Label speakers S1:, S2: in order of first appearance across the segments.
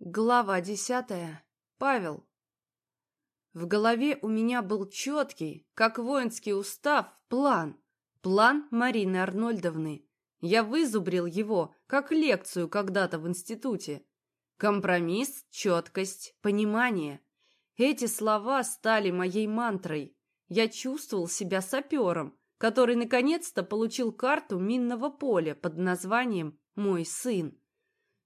S1: Глава десятая. Павел. В голове у меня был четкий, как воинский устав, план. План Марины Арнольдовны. Я вызубрил его, как лекцию когда-то в институте. Компромисс, четкость, понимание. Эти слова стали моей мантрой. Я чувствовал себя сапером, который наконец-то получил карту минного поля под названием «Мой сын».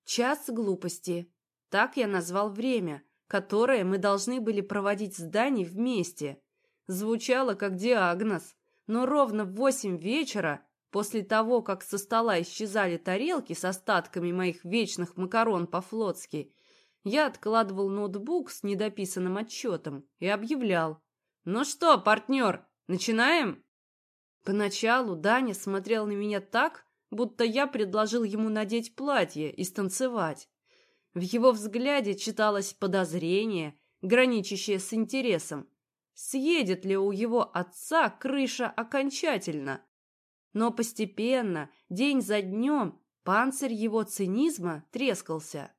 S1: Час глупости. Так я назвал время, которое мы должны были проводить с Даней вместе. Звучало как диагноз, но ровно в восемь вечера, после того, как со стола исчезали тарелки с остатками моих вечных макарон по-флотски, я откладывал ноутбук с недописанным отчетом и объявлял. «Ну что, партнер, начинаем?» Поначалу Даня смотрел на меня так, будто я предложил ему надеть платье и станцевать. В его взгляде читалось подозрение, граничащее с интересом. Съедет ли у его отца крыша окончательно? Но постепенно, день за днем, панцирь его цинизма трескался.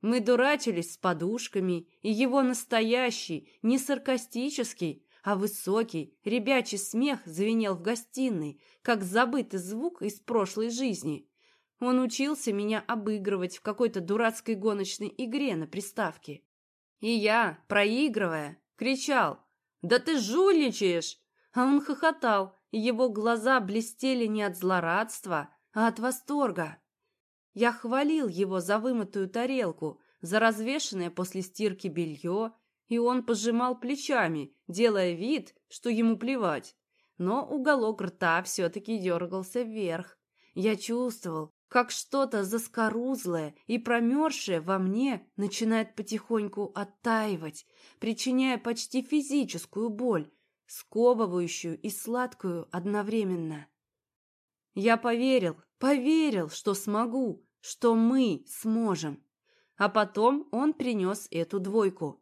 S1: Мы дурачились с подушками, и его настоящий, не саркастический, а высокий, ребячий смех звенел в гостиной, как забытый звук из прошлой жизни. Он учился меня обыгрывать в какой-то дурацкой гоночной игре на приставке. И я, проигрывая, кричал «Да ты жульничаешь!» А он хохотал, и его глаза блестели не от злорадства, а от восторга. Я хвалил его за вымытую тарелку, за развешенное после стирки белье, и он пожимал плечами, делая вид, что ему плевать. Но уголок рта все-таки дергался вверх. Я чувствовал, как что-то заскорузлое и промерзшее во мне начинает потихоньку оттаивать, причиняя почти физическую боль, сковывающую и сладкую одновременно. Я поверил, поверил, что смогу, что мы сможем. А потом он принес эту двойку.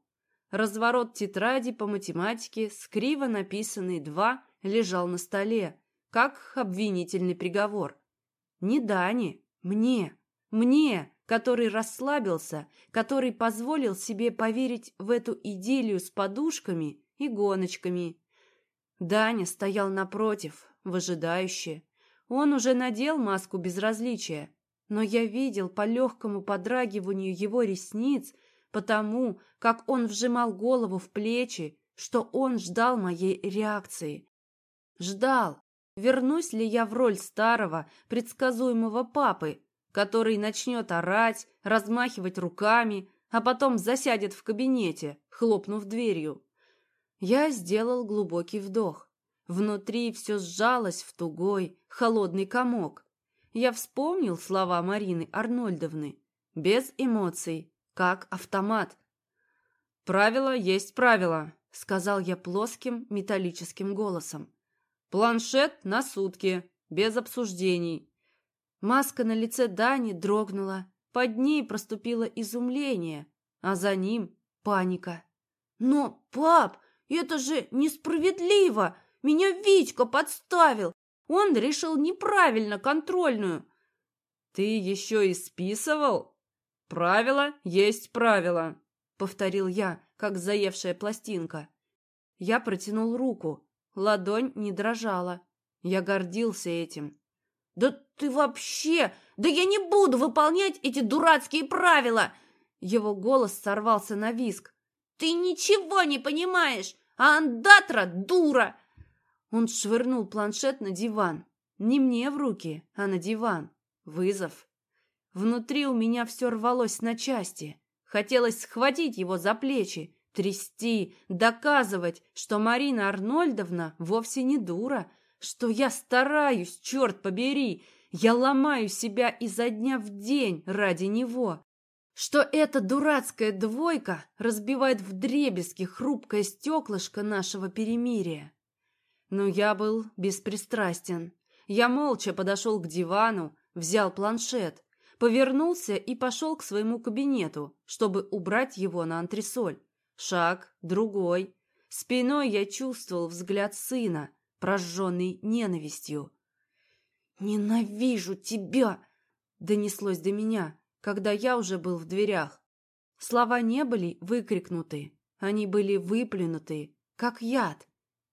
S1: Разворот тетради по математике с криво написанной «два» лежал на столе, как обвинительный приговор. Не Дане, мне, мне, который расслабился, который позволил себе поверить в эту идиллию с подушками и гоночками. Даня стоял напротив, выжидающе. Он уже надел маску безразличия, но я видел по легкому подрагиванию его ресниц, потому как он вжимал голову в плечи, что он ждал моей реакции. Ждал, Вернусь ли я в роль старого, предсказуемого папы, который начнет орать, размахивать руками, а потом засядет в кабинете, хлопнув дверью? Я сделал глубокий вдох. Внутри все сжалось в тугой, холодный комок. Я вспомнил слова Марины Арнольдовны. Без эмоций, как автомат. «Правило есть правило», — сказал я плоским металлическим голосом. Планшет на сутки, без обсуждений. Маска на лице Дани дрогнула. Под ней проступило изумление, а за ним паника. «Но, пап, это же несправедливо! Меня Витька подставил! Он решил неправильно контрольную!» «Ты еще и списывал? Правило есть правило!» — повторил я, как заевшая пластинка. Я протянул руку. Ладонь не дрожала. Я гордился этим. «Да ты вообще! Да я не буду выполнять эти дурацкие правила!» Его голос сорвался на виск. «Ты ничего не понимаешь! А андатра дура!» Он швырнул планшет на диван. Не мне в руки, а на диван. Вызов. Внутри у меня все рвалось на части. Хотелось схватить его за плечи, трясти, доказывать, что Марина Арнольдовна вовсе не дура, что я стараюсь, черт побери, я ломаю себя изо дня в день ради него, что эта дурацкая двойка разбивает вдребезги хрупкое стеклышко нашего перемирия. Но я был беспристрастен. Я молча подошел к дивану, взял планшет, повернулся и пошел к своему кабинету, чтобы убрать его на антресоль. Шаг, другой. Спиной я чувствовал взгляд сына, прожженный ненавистью. «Ненавижу тебя!» — донеслось до меня, когда я уже был в дверях. Слова не были выкрикнуты, они были выплюнуты, как яд.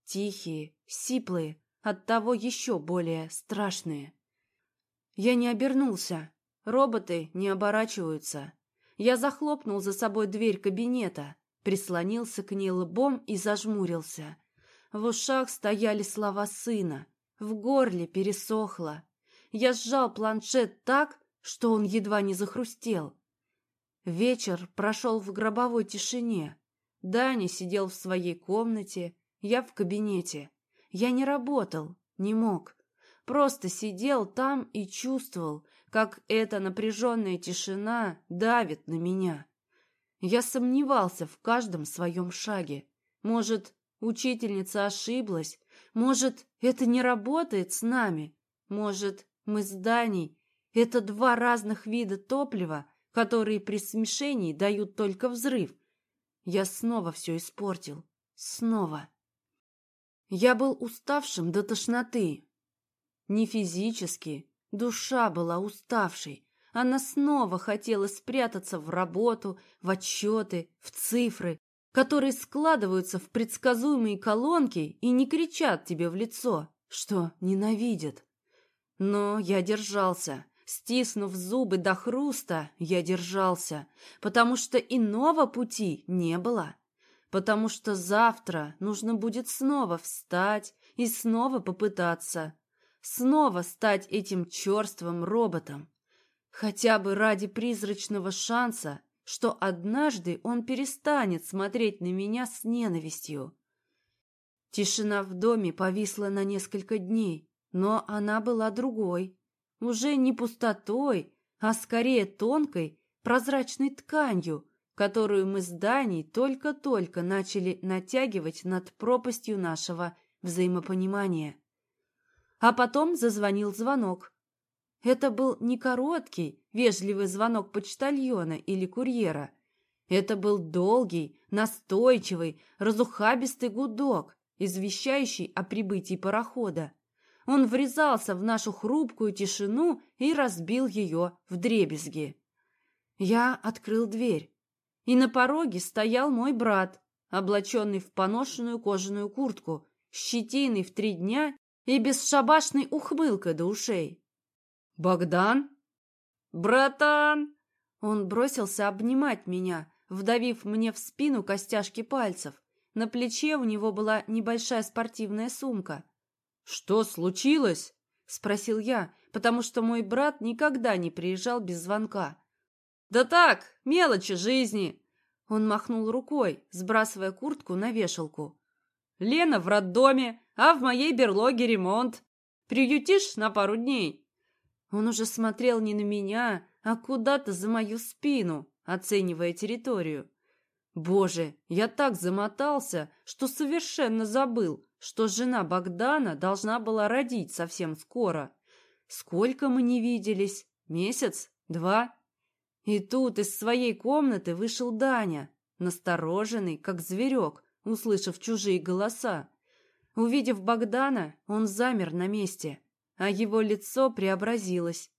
S1: Тихие, сиплые, оттого еще более страшные. Я не обернулся. Роботы не оборачиваются. Я захлопнул за собой дверь кабинета, прислонился к ней лбом и зажмурился. В ушах стояли слова сына, в горле пересохло. Я сжал планшет так, что он едва не захрустел. Вечер прошел в гробовой тишине. Даня сидел в своей комнате, я в кабинете. Я не работал, не мог. Просто сидел там и чувствовал, как эта напряженная тишина давит на меня. Я сомневался в каждом своем шаге. Может, учительница ошиблась? Может, это не работает с нами? Может, мы с Даней — это два разных вида топлива, которые при смешении дают только взрыв? Я снова все испортил. Снова. Я был уставшим до тошноты. Не физически, душа была уставшей. Она снова хотела спрятаться в работу, в отчеты, в цифры, которые складываются в предсказуемые колонки и не кричат тебе в лицо, что ненавидят. Но я держался. Стиснув зубы до хруста, я держался, потому что иного пути не было потому что завтра нужно будет снова встать и снова попытаться, снова стать этим черствым роботом, хотя бы ради призрачного шанса, что однажды он перестанет смотреть на меня с ненавистью. Тишина в доме повисла на несколько дней, но она была другой, уже не пустотой, а скорее тонкой, прозрачной тканью, которую мы с Даней только-только начали натягивать над пропастью нашего взаимопонимания. А потом зазвонил звонок. Это был не короткий, вежливый звонок почтальона или курьера. Это был долгий, настойчивый, разухабистый гудок, извещающий о прибытии парохода. Он врезался в нашу хрупкую тишину и разбил ее в дребезги. Я открыл дверь и на пороге стоял мой брат, облаченный в поношенную кожаную куртку, щетиной в три дня и бесшабашной ухмылкой до ушей. «Богдан?» «Братан!» Он бросился обнимать меня, вдавив мне в спину костяшки пальцев. На плече у него была небольшая спортивная сумка. «Что случилось?» — спросил я, потому что мой брат никогда не приезжал без звонка. «Да так, мелочи жизни!» Он махнул рукой, сбрасывая куртку на вешалку. «Лена в роддоме, а в моей берлоге ремонт. Приютишь на пару дней?» Он уже смотрел не на меня, а куда-то за мою спину, оценивая территорию. Боже, я так замотался, что совершенно забыл, что жена Богдана должна была родить совсем скоро. Сколько мы не виделись? Месяц? Два? И тут из своей комнаты вышел Даня, настороженный, как зверек, услышав чужие голоса. Увидев Богдана, он замер на месте, а его лицо преобразилось.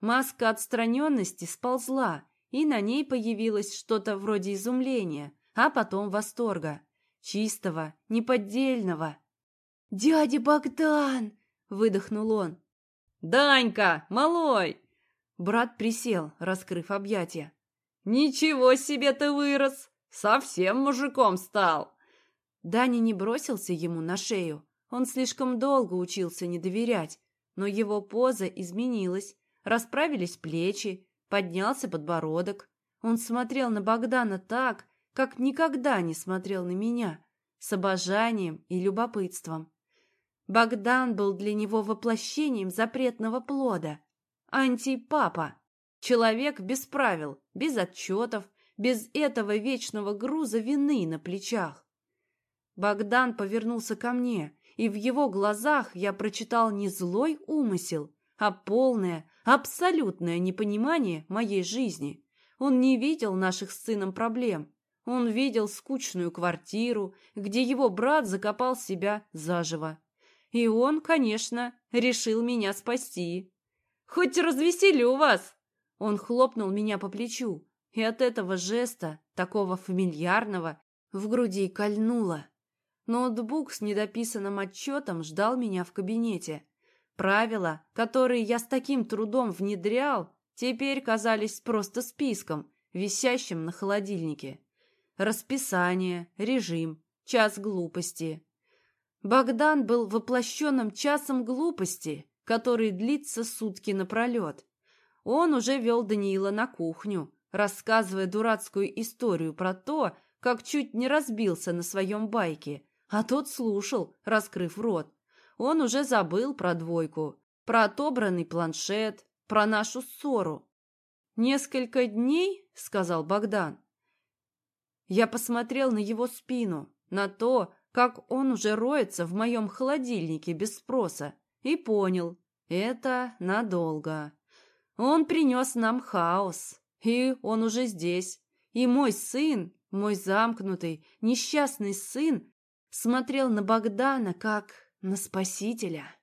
S1: Маска отстраненности сползла, и на ней появилось что-то вроде изумления, а потом восторга. Чистого, неподдельного. «Дядя Богдан!» — выдохнул он. «Данька, малой!» Брат присел, раскрыв объятия. «Ничего себе ты вырос! Совсем мужиком стал!» Даня не бросился ему на шею. Он слишком долго учился не доверять, но его поза изменилась, расправились плечи, поднялся подбородок. Он смотрел на Богдана так, как никогда не смотрел на меня, с обожанием и любопытством. Богдан был для него воплощением запретного плода, Антипапа. Человек без правил, без отчетов, без этого вечного груза вины на плечах. Богдан повернулся ко мне, и в его глазах я прочитал не злой умысел, а полное, абсолютное непонимание моей жизни. Он не видел наших с сыном проблем. Он видел скучную квартиру, где его брат закопал себя заживо. И он, конечно, решил меня спасти. Хоть развеселю вас!» Он хлопнул меня по плечу. и от этого жеста, такого фамильярного, в груди кольнуло. Ноутбук с недописанным отчетом ждал меня в кабинете. Правила, которые я с таким трудом внедрял, теперь казались просто списком, висящим на холодильнике. Расписание, режим, час глупости. Богдан был воплощенным часом глупости, который длится сутки напролет. Он уже вел Даниила на кухню, рассказывая дурацкую историю про то, как чуть не разбился на своем байке, а тот слушал, раскрыв рот. Он уже забыл про двойку, про отобранный планшет, про нашу ссору. «Несколько дней», — сказал Богдан. Я посмотрел на его спину, на то, как он уже роется в моем холодильнике без спроса, и понял, это надолго. Он принес нам хаос, и он уже здесь. И мой сын, мой замкнутый, несчастный сын, смотрел на Богдана как на спасителя.